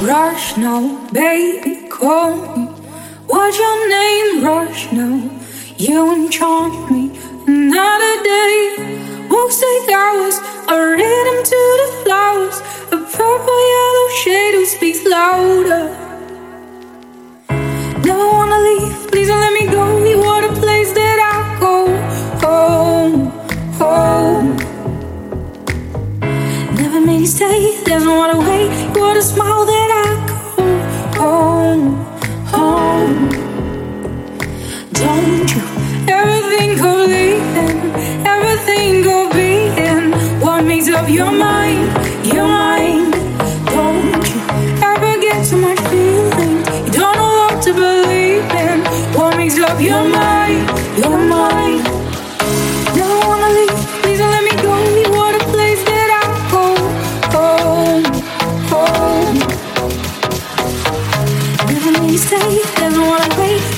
rush now, baby, call me. What's your name? Rush now. You enchant me. Another day. Walks take hours. A rhythm to the flowers. A purple yellow shade who speaks louder. Never wanna leave. Please don't let me go. You are the place that I go. Home, home. Never made you stay. Doesn't wanna wait. You are the smile that home, home. Don't you ever think of leaving? Ever think of being what makes up your mind, your mind? Don't you ever get too much feeling? You don't know what to believe in. What makes up your mind, your mind? Wanna wait.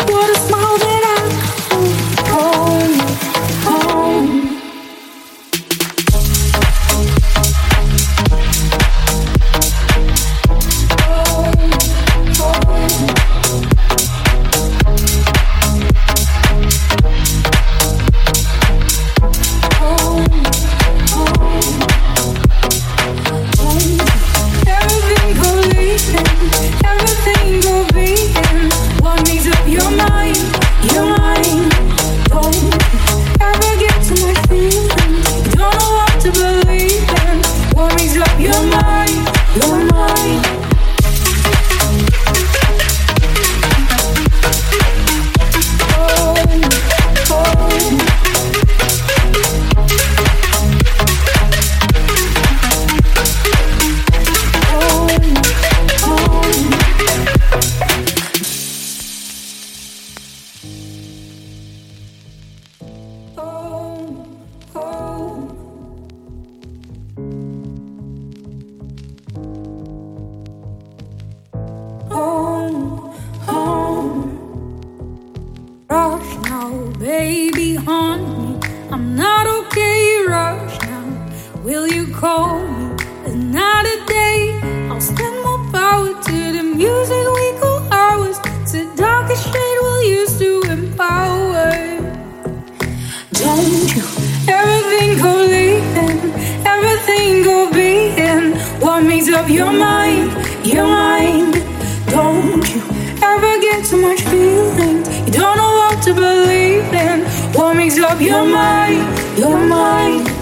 Rush now, baby, haunt me. I'm not okay. Rush now. Will you call me another day? I'll spend more power to the music we go hours. To the darkest shade we'll use to empower. Don't you ever think of leaving? Ever think of being what makes up your mind, your mind? Don't you ever get too much feeling? You don't know what to believe in. What makes up your mind, your mind?